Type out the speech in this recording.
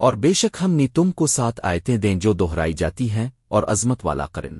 اور بے شک ہم نے تم کو ساتھ آیتیں دیں جو دہرائی جاتی ہیں اور عظمت والا کرن